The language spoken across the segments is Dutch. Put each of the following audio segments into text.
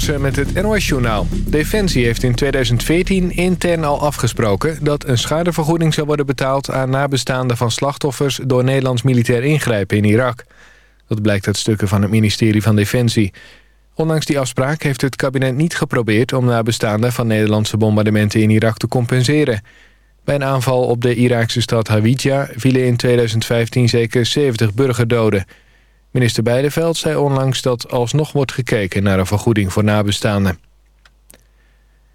Met het NOS-journaal. Defensie heeft in 2014 intern al afgesproken... dat een schadevergoeding zou worden betaald aan nabestaanden van slachtoffers... door Nederlands militair ingrijpen in Irak. Dat blijkt uit stukken van het ministerie van Defensie. Ondanks die afspraak heeft het kabinet niet geprobeerd... om nabestaanden van Nederlandse bombardementen in Irak te compenseren. Bij een aanval op de Iraakse stad Hawija vielen in 2015 zeker 70 burgerdoden... Minister Beideveld zei onlangs dat alsnog wordt gekeken naar een vergoeding voor nabestaanden.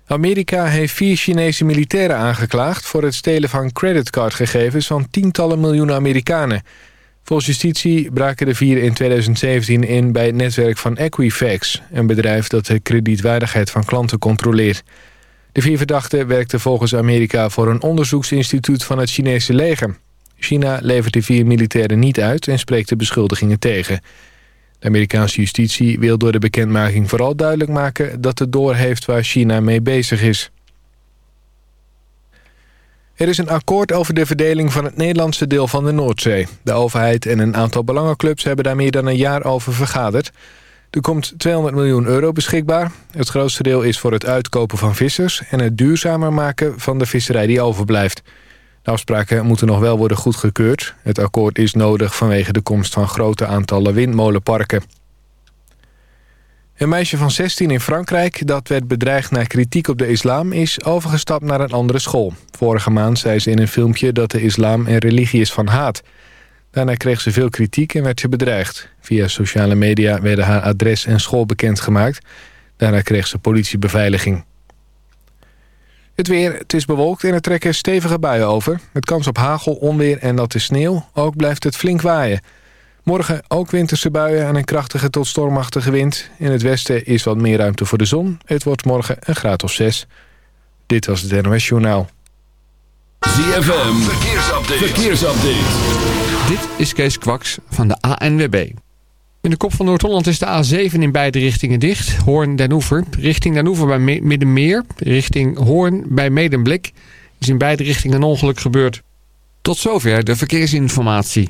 Amerika heeft vier Chinese militairen aangeklaagd... voor het stelen van creditcardgegevens van tientallen miljoenen Amerikanen. Volgens justitie braken de vier in 2017 in bij het netwerk van Equifax... een bedrijf dat de kredietwaardigheid van klanten controleert. De vier verdachten werkten volgens Amerika voor een onderzoeksinstituut van het Chinese leger. China levert de vier militairen niet uit en spreekt de beschuldigingen tegen. De Amerikaanse justitie wil door de bekendmaking vooral duidelijk maken... dat het doorheeft waar China mee bezig is. Er is een akkoord over de verdeling van het Nederlandse deel van de Noordzee. De overheid en een aantal belangenclubs hebben daar meer dan een jaar over vergaderd. Er komt 200 miljoen euro beschikbaar. Het grootste deel is voor het uitkopen van vissers... en het duurzamer maken van de visserij die overblijft. Afspraken moeten nog wel worden goedgekeurd. Het akkoord is nodig vanwege de komst van grote aantallen windmolenparken. Een meisje van 16 in Frankrijk dat werd bedreigd na kritiek op de islam... is overgestapt naar een andere school. Vorige maand zei ze in een filmpje dat de islam een religie is van haat. Daarna kreeg ze veel kritiek en werd ze bedreigd. Via sociale media werden haar adres en school bekendgemaakt. Daarna kreeg ze politiebeveiliging. Het weer, het is bewolkt en er trekken stevige buien over. Met kans op hagel, onweer en natte sneeuw. Ook blijft het flink waaien. Morgen ook winterse buien en een krachtige tot stormachtige wind. In het westen is wat meer ruimte voor de zon. Het wordt morgen een graad of zes. Dit was het NOS Journaal. ZFM, verkeersupdate. verkeersupdate. Dit is Kees Kwaks van de ANWB. In de kop van Noord-Holland is de A7 in beide richtingen dicht. Hoorn-Den Oever. Richting Den Oever bij Middenmeer. Richting Hoorn bij Medemblik. Is in beide richtingen een ongeluk gebeurd. Tot zover de verkeersinformatie.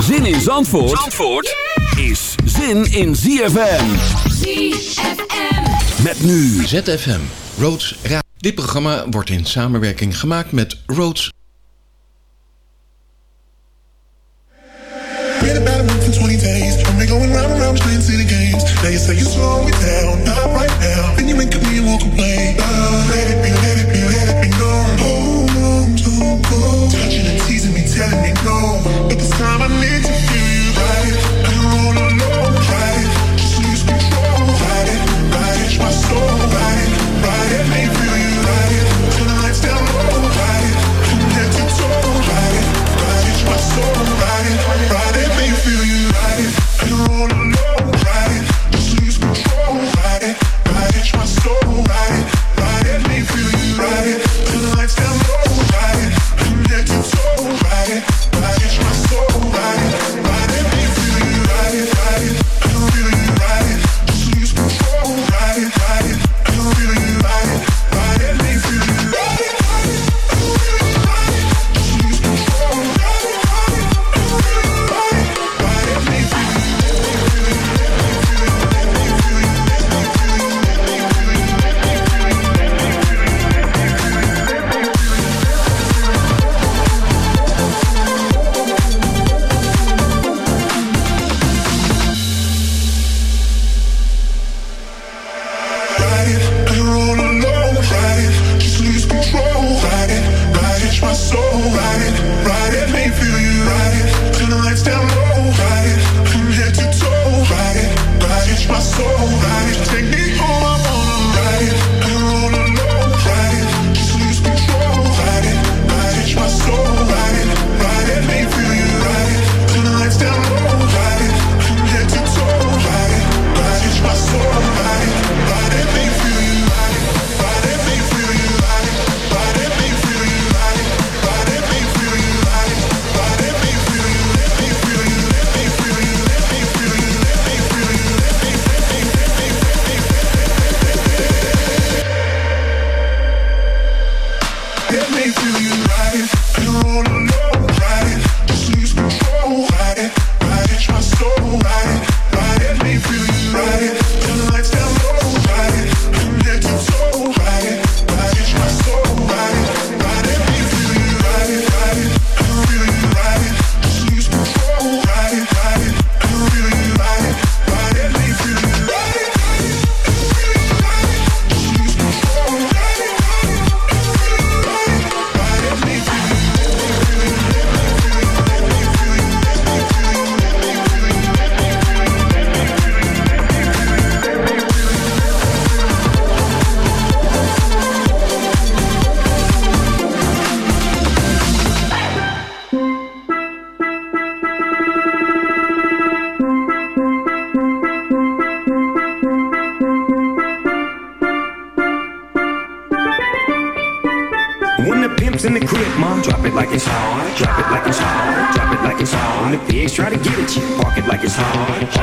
Zin in Zandvoort, Zandvoort is zin in ZFM. ZFM. Met nu ZFM, Roads Ra Dit programma wordt in samenwerking gemaakt met Roads Read about a month and 20 days. And we going round and round playing city games. Now you say you slow it down, not right now. Then you make a me walk away. Let it be, telling it go. so right, right.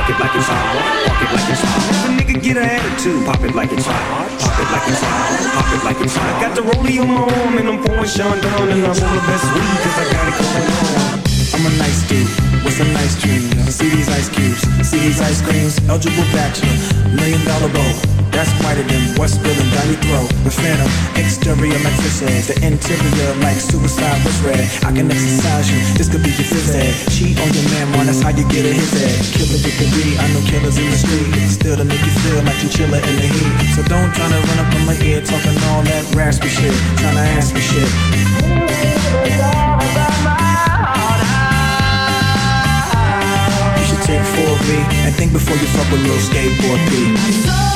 Park it like it's hard. Park it like it's hard. If a nigga get an attitude, pop it like it's hard. Pop it like it's hard. Pop it like it's hard. I got the rollie on my arm and I'm pouring Sean down and I'm all the best weed 'cause I got it going on. I'm a nice dude with some nice dreams. See these ice cubes, see these ice creams. Eligible bachelor, million dollar bow. That's whiter than Westfield and Valley Throw. The phantom, exterior like fish eggs. The interior like suicide was red. I can exercise you, this could be your phys ed. Cheat on your man, man, that's how you get a his head. Killer B, I know killers in the street. Still to make you feel like you chiller in the heat. So don't try to run up on my ear talking all that raspy shit. Tryna ask me shit. You should take 4B and think before you fuck with little skateboard B.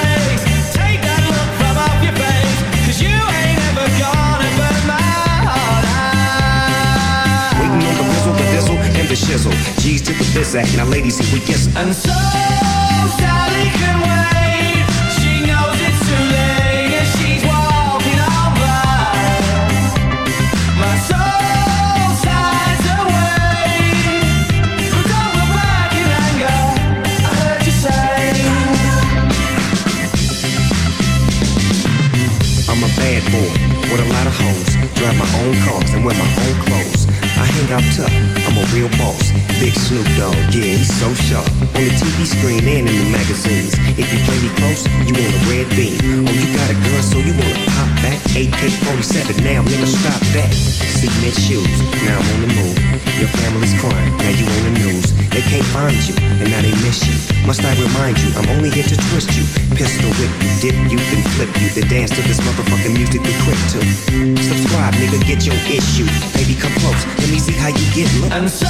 Shizzle. G's to the biz act. Now, ladies, here we kiss. And so screen and in the magazines. If you play me close, you want a red beam. Oh, you got a gun, so you wanna pop back? AK-47, now nigga, stop that. Cement shoes, now I'm on the move. Your family's crying, now you on the news. They can't find you, and now they miss you. Must I remind you, I'm only here to twist you. Pistol whip you, dip you, then flip you. Then dance to this motherfucking music we quick to. Subscribe, nigga, get your issue. Baby, come close, let me see how you get look. So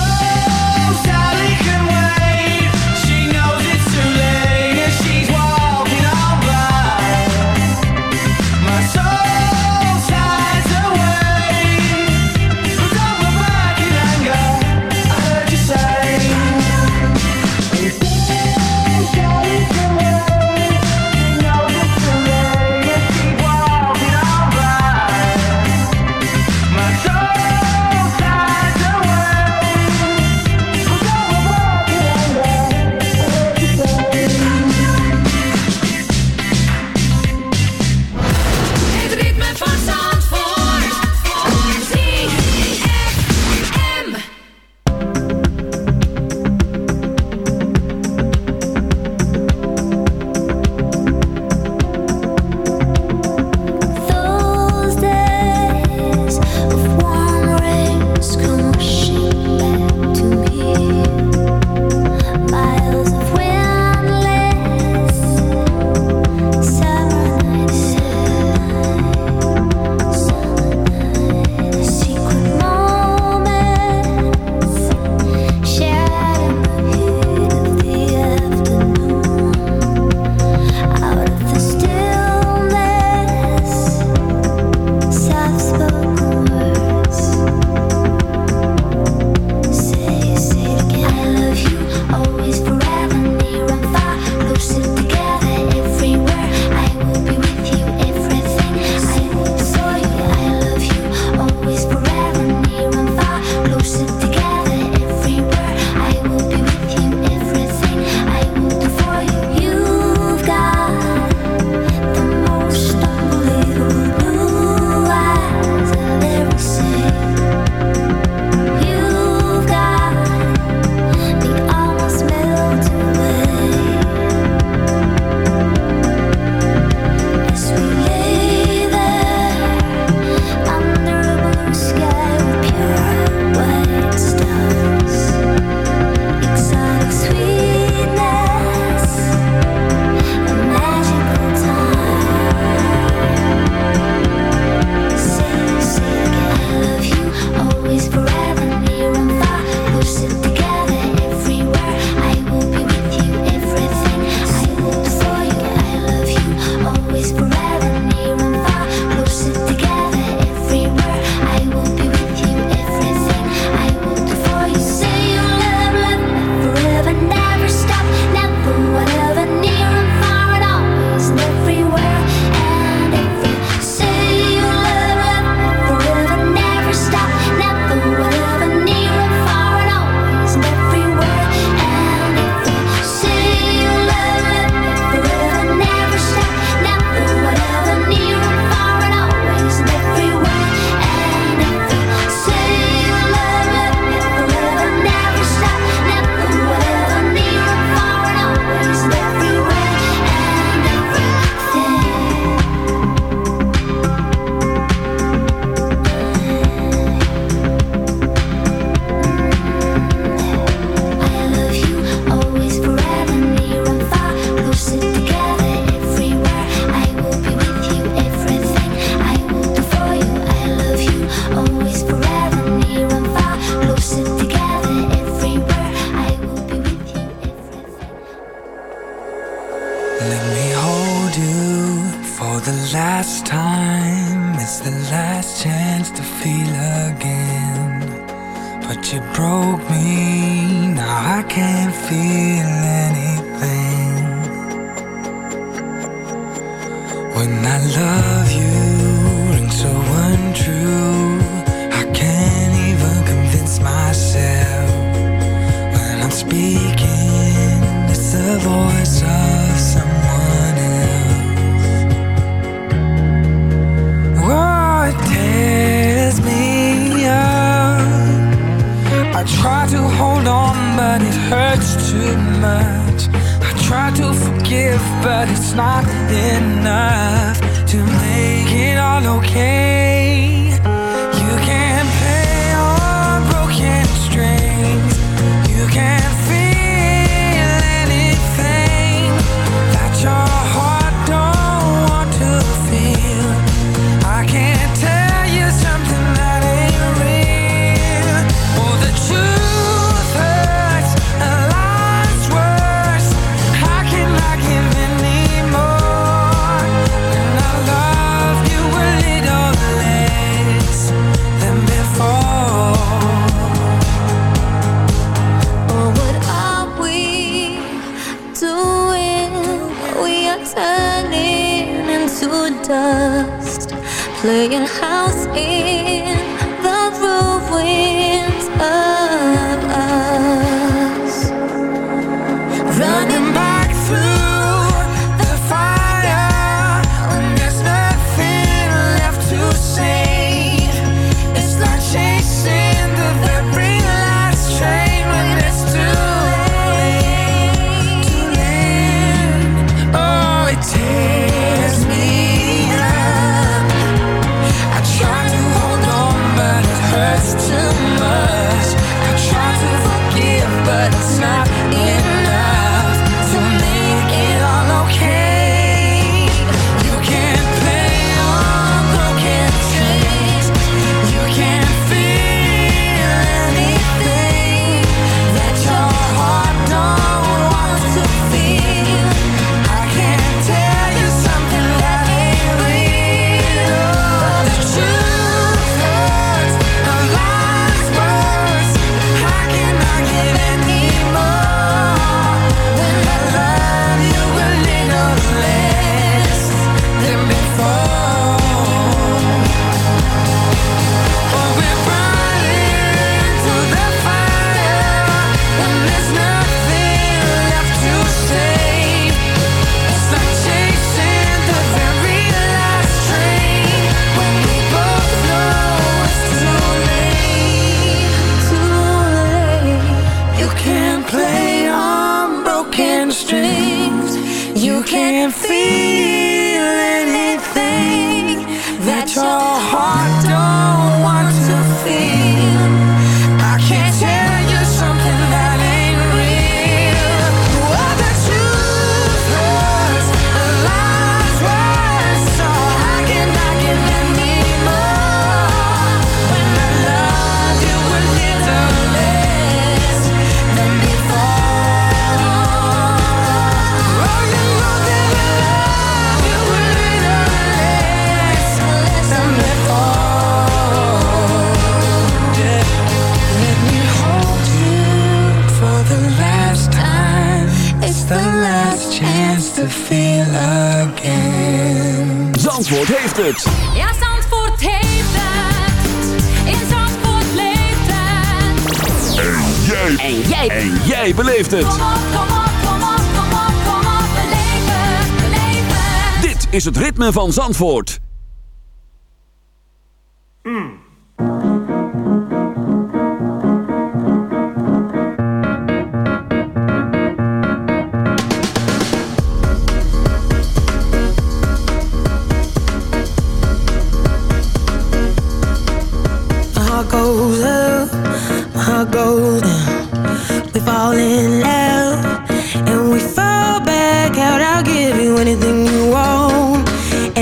van Zandvoort.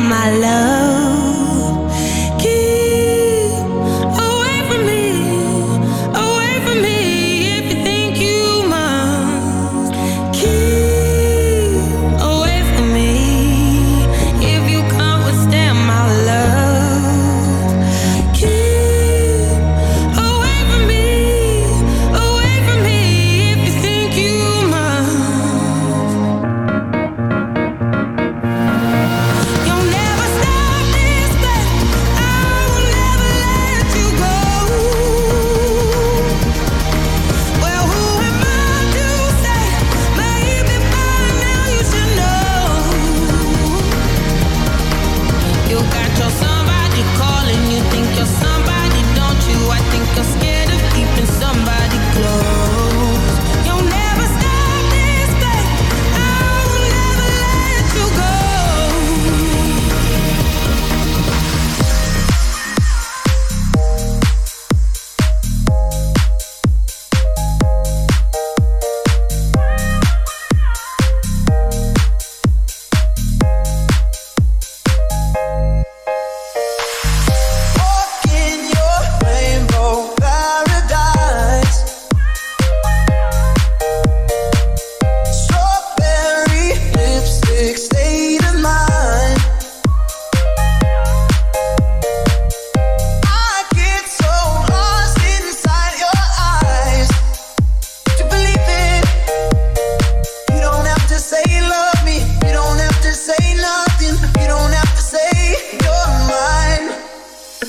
my love.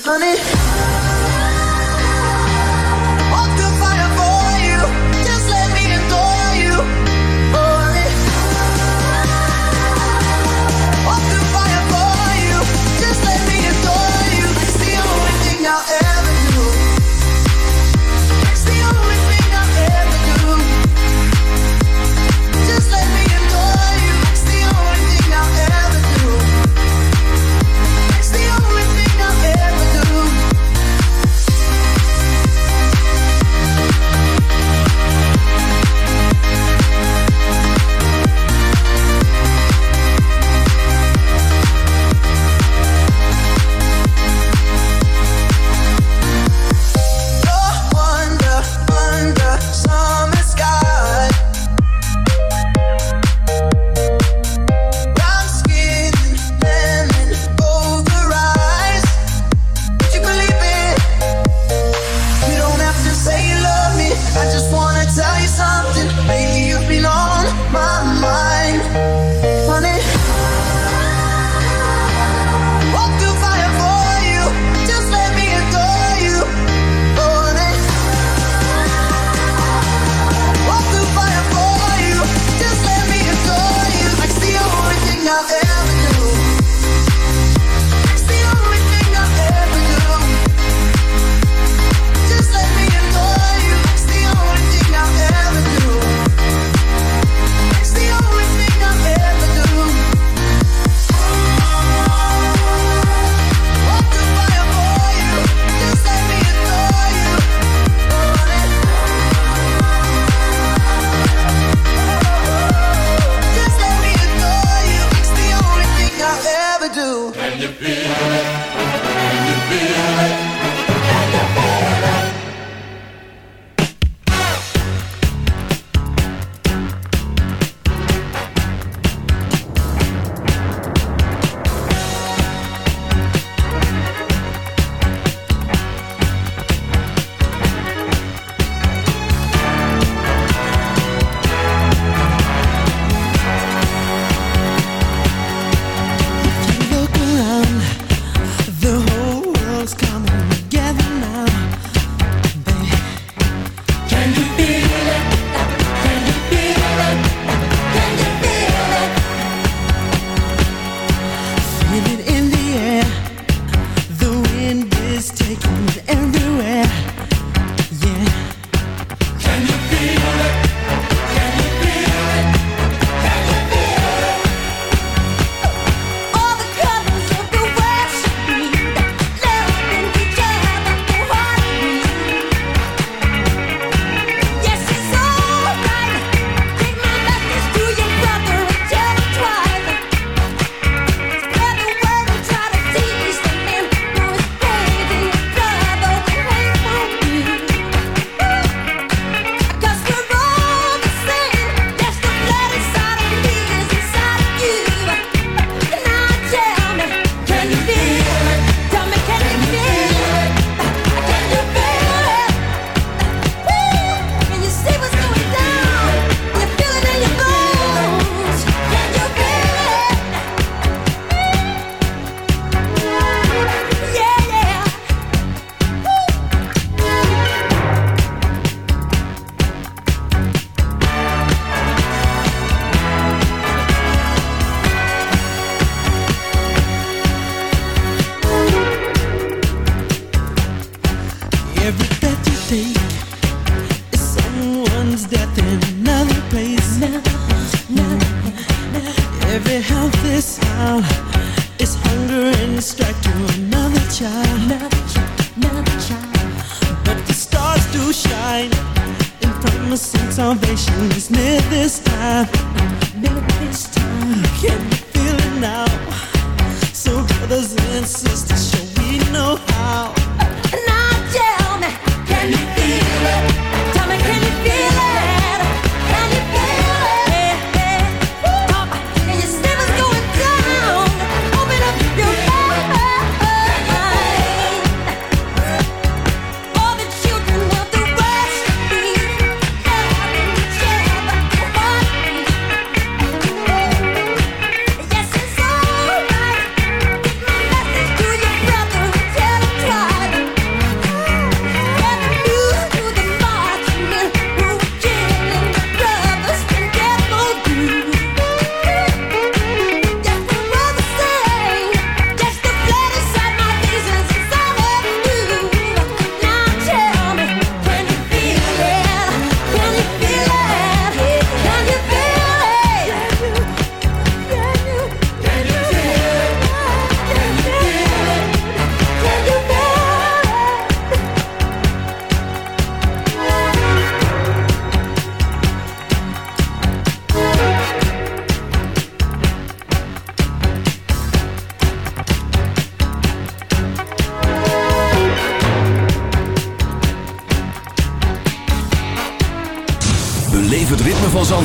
Honey.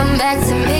come back to me.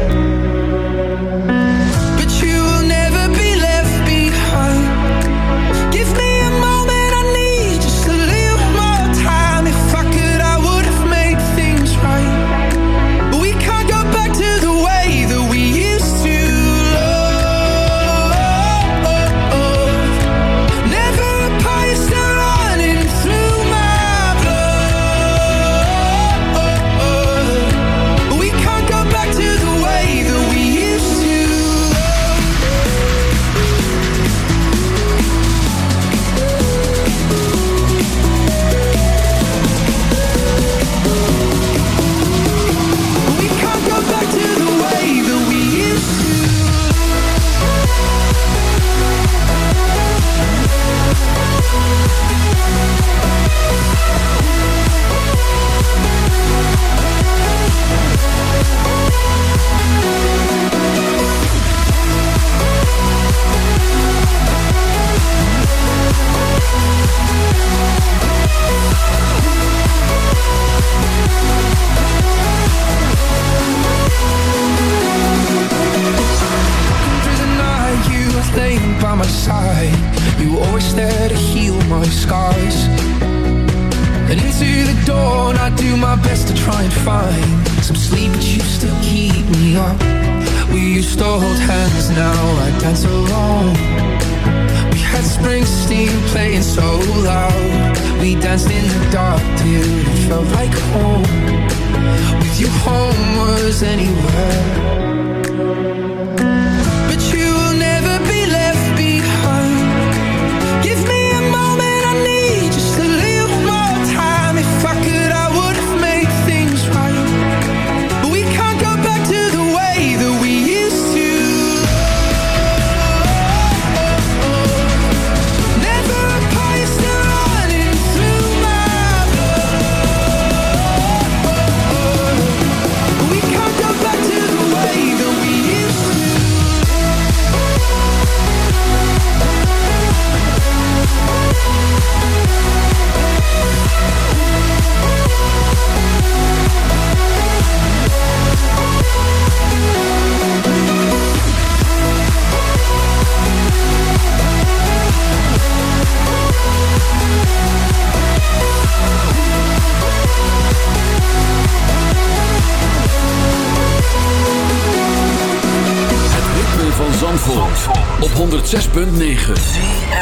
106.9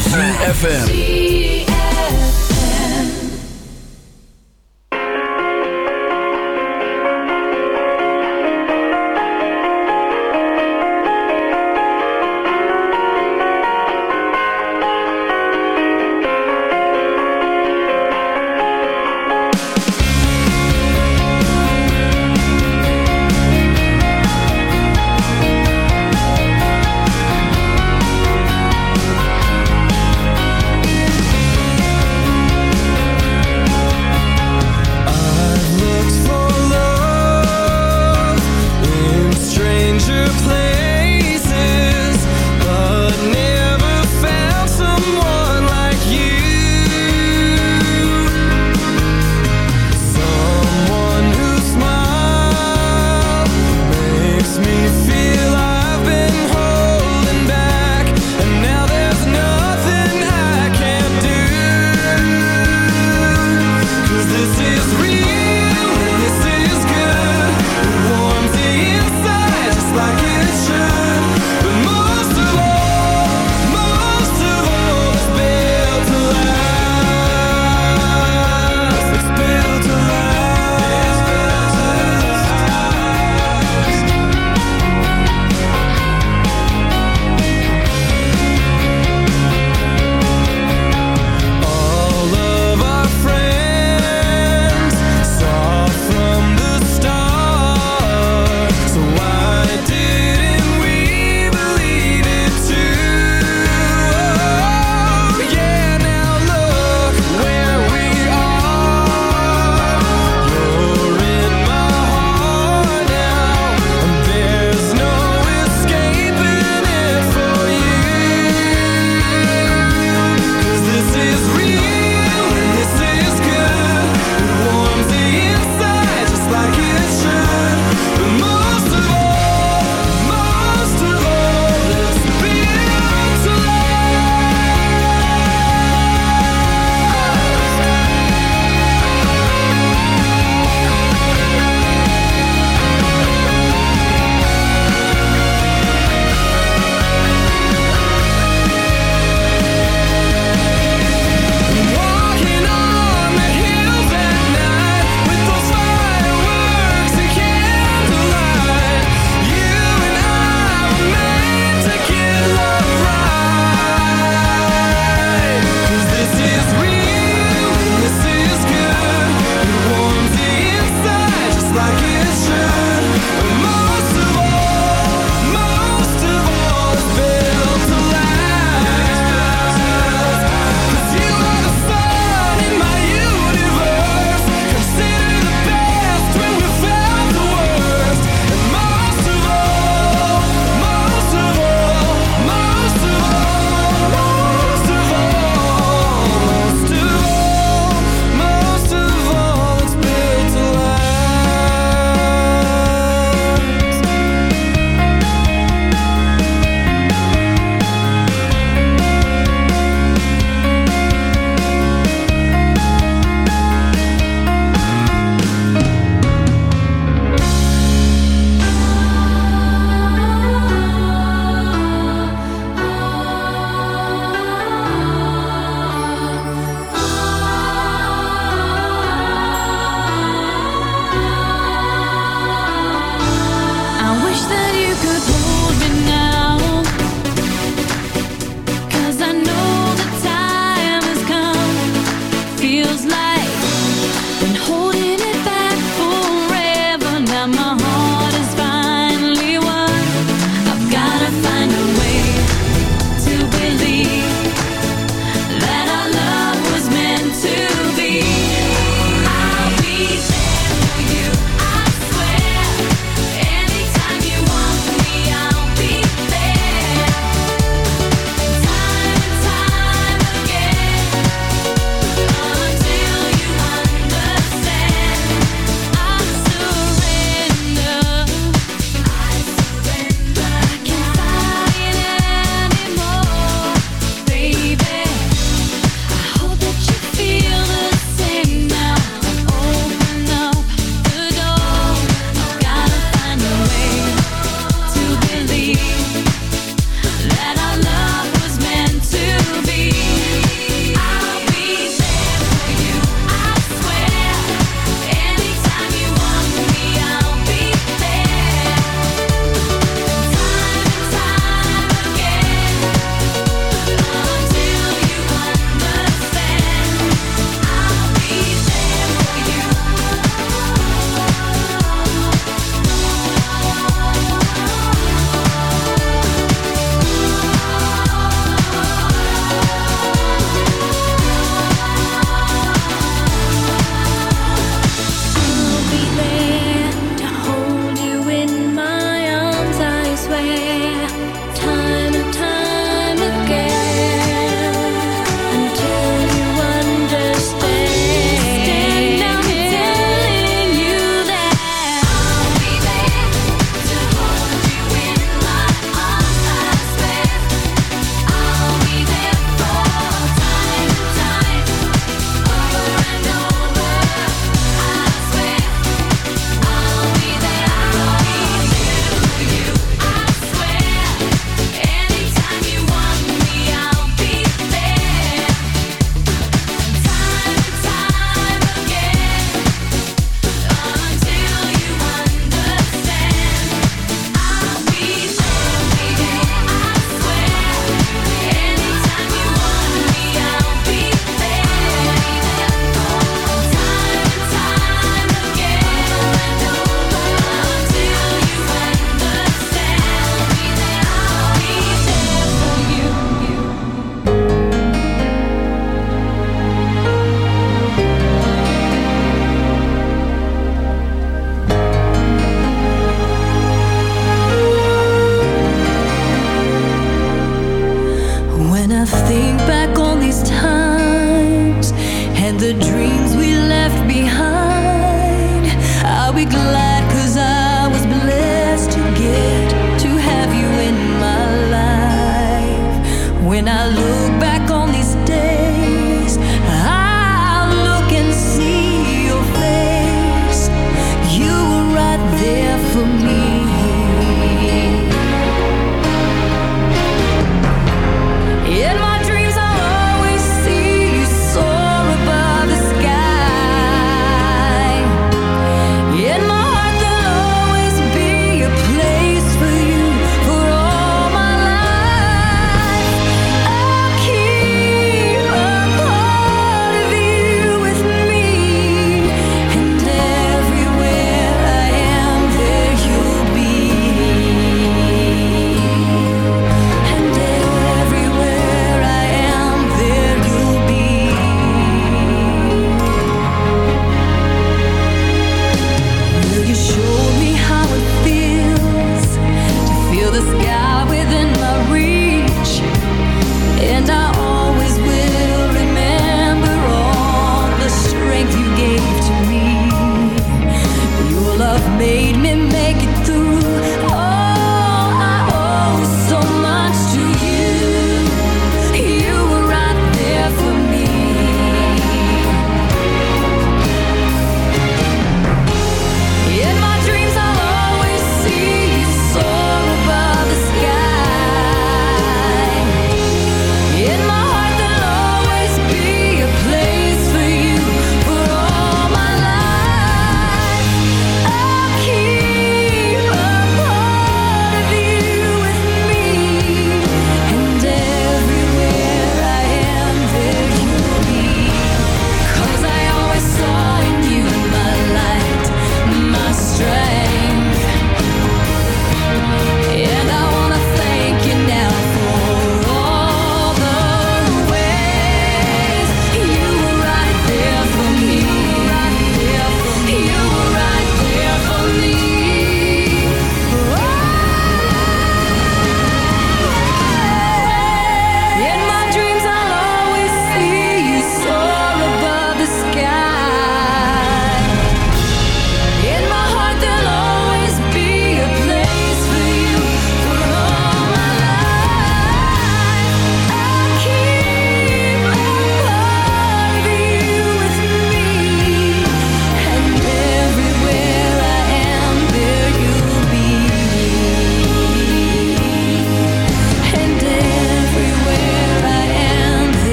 FM.